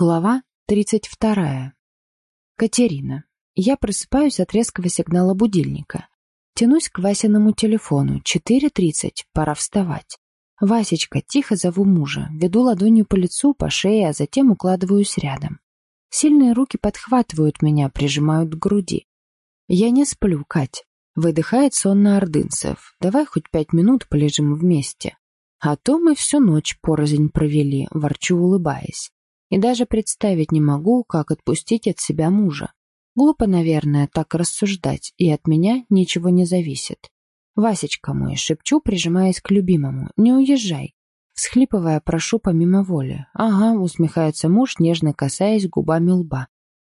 Глава 32. Катерина. Я просыпаюсь от резкого сигнала будильника. Тянусь к Васиному телефону. 4.30. Пора вставать. Васечка, тихо зову мужа. Веду ладонью по лицу, по шее, а затем укладываюсь рядом. Сильные руки подхватывают меня, прижимают к груди. Я не сплю, Кать. Выдыхает сонно Ордынцев. Давай хоть пять минут полежим вместе. А то мы всю ночь порознь провели, ворчу, улыбаясь. И даже представить не могу, как отпустить от себя мужа. Глупо, наверное, так рассуждать, и от меня ничего не зависит. «Васечка мой», — шепчу, прижимаясь к любимому, — «не уезжай». Всхлипывая, прошу помимо воли. «Ага», — усмехается муж, нежно касаясь губами лба.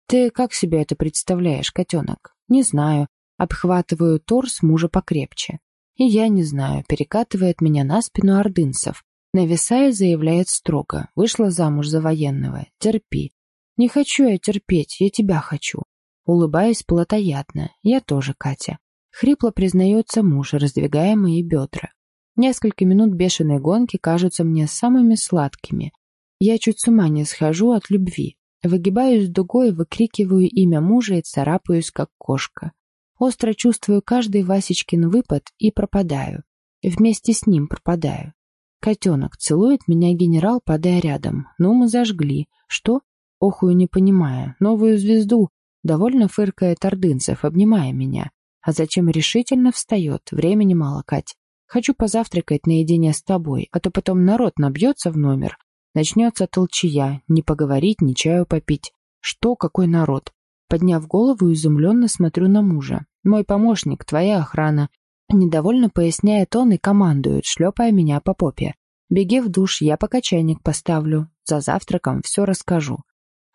«Ты как себе это представляешь, котенок?» «Не знаю». Обхватываю торс мужа покрепче. И я не знаю, перекатывает меня на спину ордынцев. Нависая, заявляет строго. Вышла замуж за военного. Терпи. Не хочу я терпеть, я тебя хочу. Улыбаюсь плотоядно. Я тоже, Катя. Хрипло признается муж, раздвигая мои бедра. Несколько минут бешеной гонки кажутся мне самыми сладкими. Я чуть с ума не схожу от любви. Выгибаюсь дугой, выкрикиваю имя мужа и царапаюсь, как кошка. Остро чувствую каждый Васечкин выпад и пропадаю. Вместе с ним пропадаю. Котенок целует меня генерал, падая рядом. Ну, мы зажгли. Что? Охую, не понимая. Новую звезду. Довольно фыркает Ордынцев, обнимая меня. А зачем решительно встает? Времени мало, Кать. Хочу позавтракать наедине с тобой, а то потом народ набьется в номер. Начнется толчья, не поговорить, ни чаю попить. Что, какой народ? Подняв голову, изумленно смотрю на мужа. Мой помощник, твоя охрана. Недовольно поясняет он и командует, шлепая меня по попе. «Беги в душ, я пока чайник поставлю. За завтраком все расскажу».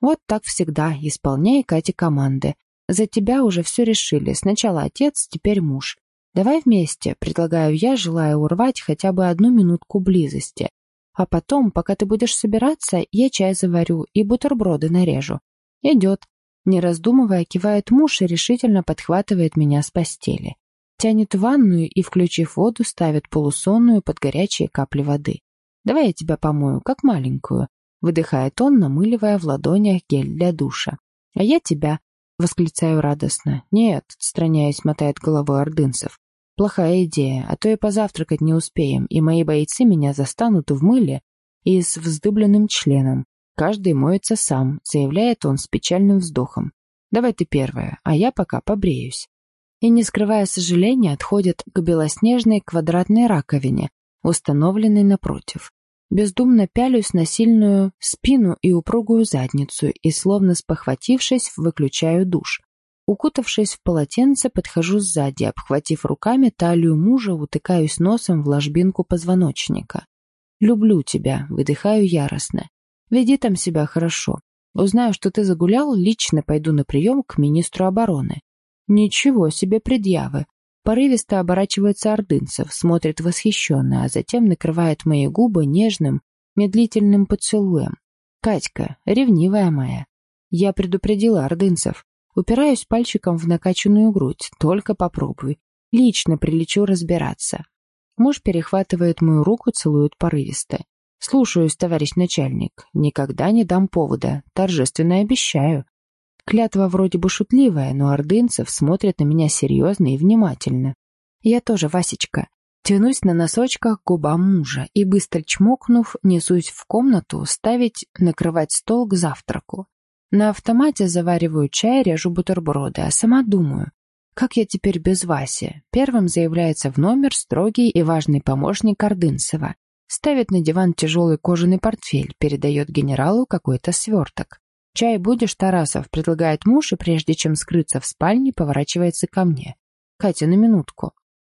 Вот так всегда, исполняй Кате команды. За тебя уже все решили. Сначала отец, теперь муж. Давай вместе, предлагаю я, желая урвать хотя бы одну минутку близости. А потом, пока ты будешь собираться, я чай заварю и бутерброды нарежу. Идет. Не раздумывая, кивает муж и решительно подхватывает меня с постели. Тянет в ванную и, включив воду, ставит полусонную под горячие капли воды. «Давай я тебя помою, как маленькую», — выдыхает он, намыливая в ладонях гель для душа. «А я тебя», — восклицаю радостно. «Нет», — отстраняясь, мотает головой ордынцев. «Плохая идея, а то и позавтракать не успеем, и мои бойцы меня застанут в мыле и с вздыбленным членом. Каждый моется сам», — заявляет он с печальным вздохом. «Давай ты первая, а я пока побреюсь» и, не скрывая сожаления, отходит к белоснежной квадратной раковине, установленной напротив. Бездумно пялюсь на сильную спину и упругую задницу и, словно спохватившись, выключаю душ. Укутавшись в полотенце, подхожу сзади, обхватив руками талию мужа, утыкаюсь носом в ложбинку позвоночника. «Люблю тебя», — выдыхаю яростно. «Веди там себя хорошо. Узнаю, что ты загулял, лично пойду на прием к министру обороны. Ничего себе предъявы. Порывисто оборачивается Ордынцев, смотрит восхищенно, а затем накрывает мои губы нежным, медлительным поцелуем. Катька, ревнивая моя. Я предупредила Ордынцев. Упираюсь пальчиком в накачанную грудь. Только попробуй. Лично прилечу разбираться. Муж перехватывает мою руку, целует порывисто. «Слушаюсь, товарищ начальник. Никогда не дам повода. Торжественно обещаю». Клятва вроде бы шутливая, но Ордынцев смотрит на меня серьезно и внимательно. Я тоже, Васечка. Тянусь на носочках к губам мужа и, быстро чмокнув, несусь в комнату ставить, накрывать стол к завтраку. На автомате завариваю чай, режу бутерброды, а сама думаю, как я теперь без Васи? Первым заявляется в номер строгий и важный помощник Ордынцева. Ставит на диван тяжелый кожаный портфель, передает генералу какой-то сверток. «Чай будешь, Тарасов?» — предлагает муж, и прежде чем скрыться в спальне, поворачивается ко мне. «Катя, на минутку.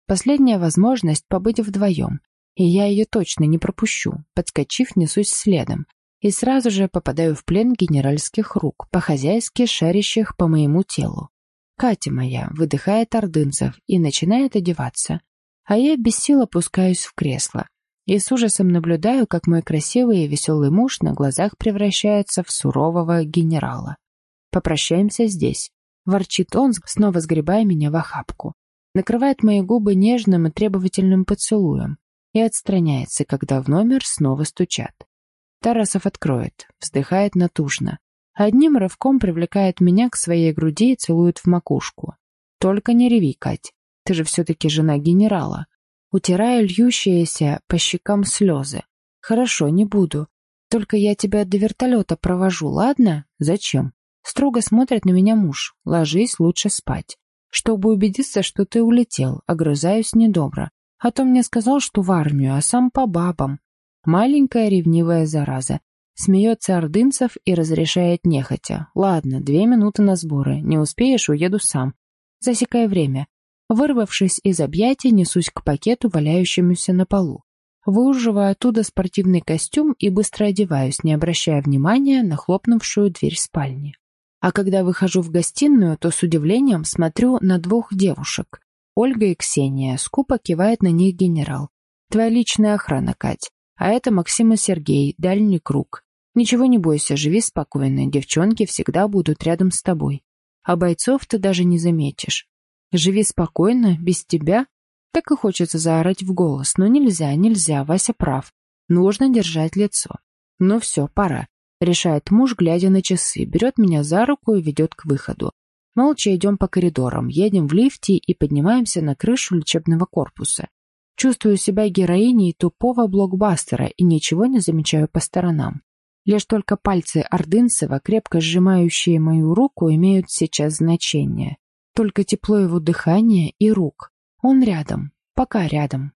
Последняя возможность побыть вдвоем, и я ее точно не пропущу». Подскочив, несусь следом. И сразу же попадаю в плен генеральских рук, по-хозяйски шарящих по моему телу. «Катя моя!» — выдыхает Ордынцев и начинает одеваться. А я без сил опускаюсь в кресло и с ужасом наблюдаю, как мой красивый и веселый муж на глазах превращается в сурового генерала. «Попрощаемся здесь», — ворчит он, снова сгребая меня в охапку. Накрывает мои губы нежным и требовательным поцелуем и отстраняется, когда в номер снова стучат. Тарасов откроет, вздыхает натужно. Одним рывком привлекает меня к своей груди и целует в макушку. Только не реви, Кать. Ты же все-таки жена генерала. Утираю льющиеся по щекам слезы. Хорошо, не буду. Только я тебя до вертолета провожу, ладно? Зачем? Строго смотрит на меня муж. Ложись лучше спать. Чтобы убедиться, что ты улетел, огрызаюсь недобро. А то мне сказал, что в армию, а сам по бабам. Маленькая ревнивая зараза. Смеется Ордынцев и разрешает нехотя. Ладно, две минуты на сборы. Не успеешь, уеду сам. Засекая время. Вырвавшись из объятий, несусь к пакету, валяющемуся на полу. Выуживаю оттуда спортивный костюм и быстро одеваюсь, не обращая внимания на хлопнувшую дверь спальни. А когда выхожу в гостиную, то с удивлением смотрю на двух девушек. Ольга и Ксения. Скупо кивает на них генерал. Твоя личная охрана, Кать. А это Максим и Сергей, дальний круг. Ничего не бойся, живи спокойно, девчонки всегда будут рядом с тобой. А бойцов ты даже не заметишь. Живи спокойно, без тебя. Так и хочется заорать в голос, но нельзя, нельзя, Вася прав. Нужно держать лицо. Ну все, пора. Решает муж, глядя на часы, берет меня за руку и ведет к выходу. Молча идем по коридорам, едем в лифте и поднимаемся на крышу лечебного корпуса. Чувствую себя героиней тупого блокбастера и ничего не замечаю по сторонам. Лишь только пальцы Ордынцева, крепко сжимающие мою руку, имеют сейчас значение. Только тепло его дыхания и рук. Он рядом, пока рядом.